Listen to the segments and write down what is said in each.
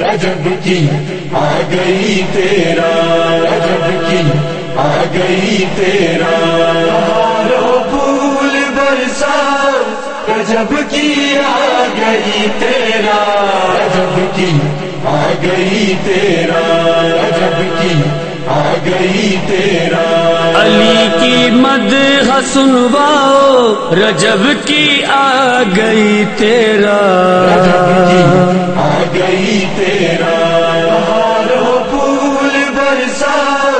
رجب کی آ گئی تیرا، رجب کی آ گئی تیرا۔ پھول برسا، رجب کی آ گئی تیرا۔ رجب کی آ گئی تیرا، رجب کی آ گئی تیرا۔ علی کی مد سنواؤ رجب کی آ گئی تیرا۔ رجب کی آ گئی تیرا۔ رو پھول برسا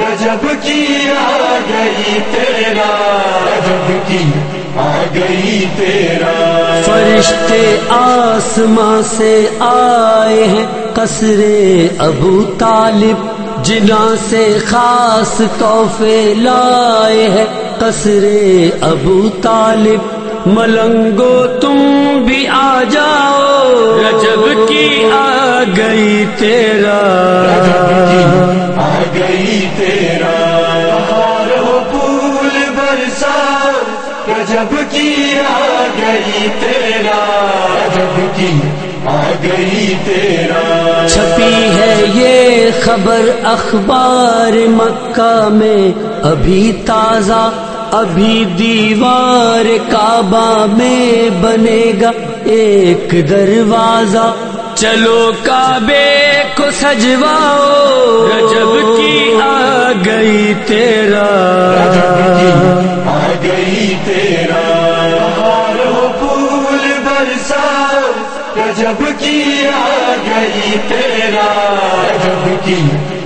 رجب کی آ گئی تیرا۔ رجب کی آ گئی تیرا۔ فرشتے آسماں سے آئے ہیں قصر ابو طالب۔ جنا سے خاص تحفے لائے ہیں۔ قصر ابو طالب ملنگو تم بھی آ جاؤ۔ رجب کی آ گئی تیرا۔ رجب کی آ گئی تیرا۔ رجب کی آ گئی تیرا۔ رجب کی تیرا چھپی ہے یہ خبر اخبار مکہ میں، ابھی تازہ، ابھی دیوار کعبہ میں بنے گا ایک دروازہ۔ چلو کعبے کو سجواؤ، رجب کی آ گئی تیرا۔ رجب کی آ گئی تیرا۔ رجب کی آ گئی تیرا رجب کی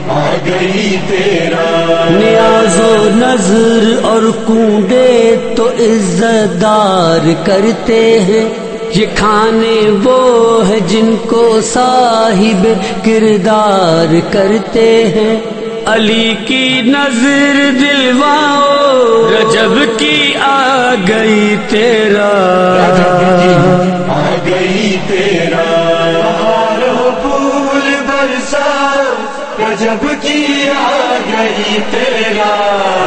آ گئی تیرا۔ نیاز و نظر اور کنڈے تو عزت دار کرتے ہیں۔ یہ کھانے وہ ہے جن کو صاحب کردار کرتے ہیں۔ علی کی نظر دلواؤ رجب کی آ گئی تیرا۔ تیرا رو پھول برسا، رجب کی آ گئی تیرا،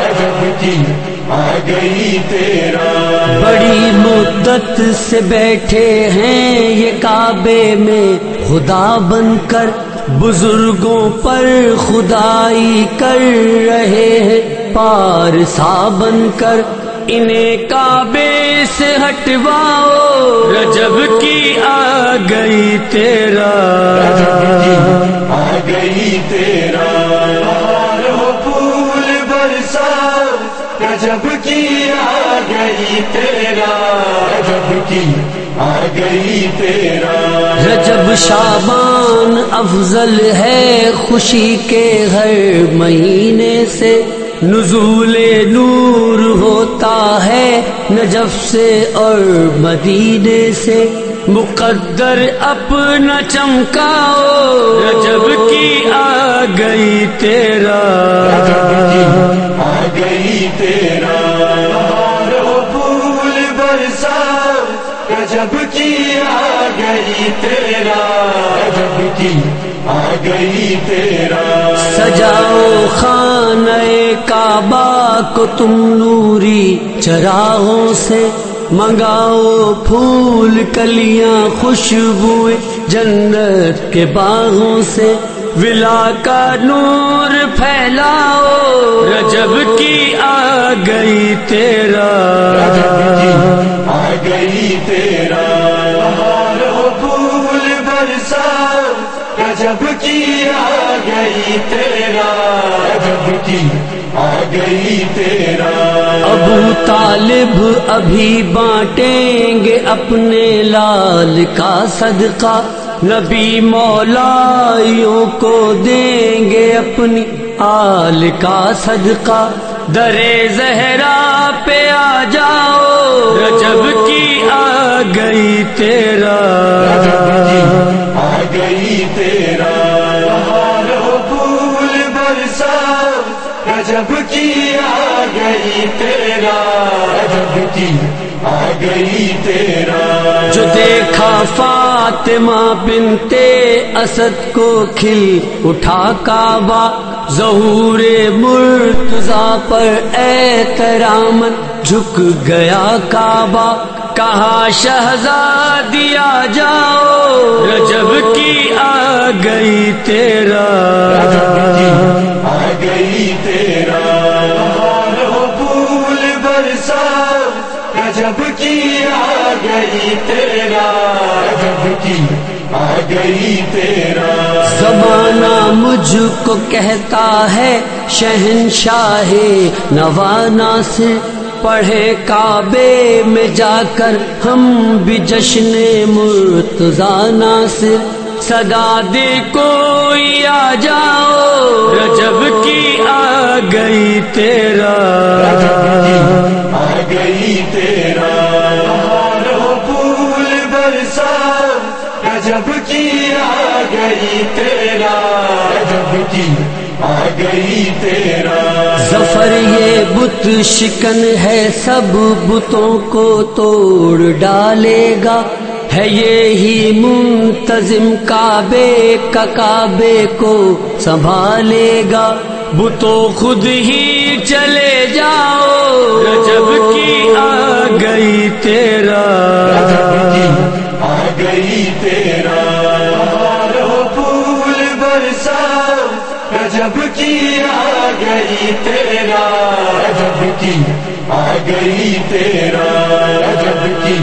رجب کی آ گئی تیرا۔ بڑی مدت سے بیٹھے ہیں یہ کعبے میں، خدا بن کر، بزرگوں پر خدائی کر رہے ہیں۔ پارسا بن کر انہیں کعبے سے ہٹواؤ۔ رجب کی آ گئی تیرا آ گئی تیرا پھول برسا۔ رجب کی آ گئی تیرا رجب کی آ گئی تیرا۔ رجب شابان افضل ہے خوشی کے ہر مہینے سے۔ نزول نور ہوتا ہے نجف سے اور مدینے سے مقدر اپنا چمکاؤ۔ رجب کی آ گئی تیرا۔ رجب کی آ گئی تیرا۔ پھول برسا۔ رجب کی آ گئی تیرا۔ رجب کی آ گئی تیرا سجاؤ خانہ کعبہ کو تم نوری چراغوں سے منگاؤ پھول کلیاں خوشبو جنت کے باغوں سے ولا کا نور پھیلاؤ۔ رجب کی آ گئی تیرا۔ تیرا رجب کی آ گئی تیرا۔ ابو طالب ابھی بانٹیں گے اپنے لال کا صدقہ۔ نبی مولائیوں کو دیں گے اپنی آل کا صدقہ۔ درے زہرا پہ آ جاؤ رجب کی آ گئی تیرا۔ رجب کی آ گئی تیرا رجب کی آ گئی تیرا۔ جو دیکھا فاطمہ بنتے اسد کو کھل اٹھا کعبہ، ظہور مرتضا پر احترام جھک گیا کعبہ۔ کہا شہزادی آ جاؤ؟ رجب کی آ تیرا آ گئی تیرا پھول برسا گجب کی آ گئی تیرا گجب کی آ گئی تیرا زمانہ مجھ کو کہتا ہے شہنشاہ نوانا سے پڑھے کعبے میں جا کر ہم بھی جشن مرتزانہ سے صدا دے کوئی آ جاؤ، رجب کی آ گئی تیرا۔ آ گئی تیرا۔ پھول برسا گجب کی آ گئی تیرا۔ گجب کی ظفر یہ بت شکن ہے، سب بتوں کو توڑ ڈالے گا۔ ہے یہی منتظم کعبے کا کعبے کو سنبھالے گا۔ بتو خود ہی چلے جاؤ۔ رجب کی آ گئی تیرا کی آ گئی تیرا گجب کی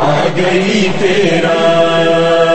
آ گئی تیرا